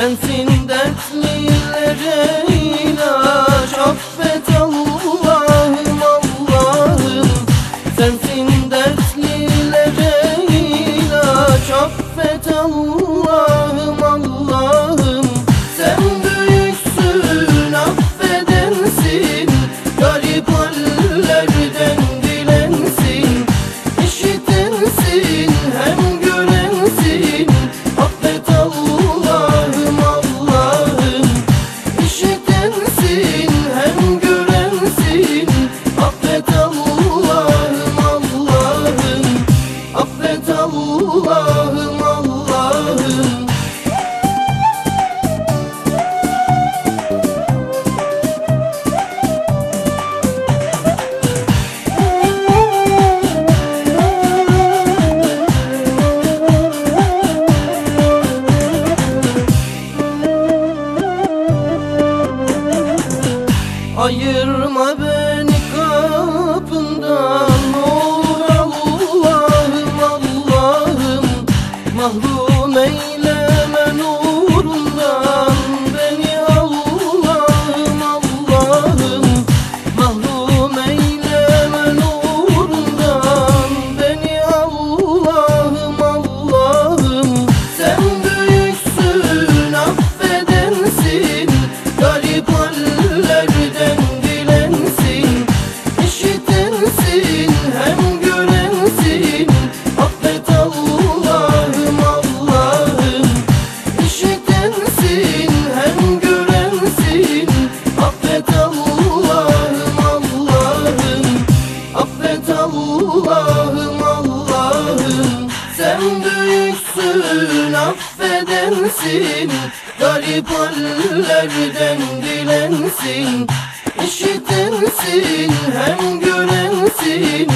Sensin dertlilere ayırma Sen büyüksün affedensin. Garip hallerden dilensin. İşitensin hem görensin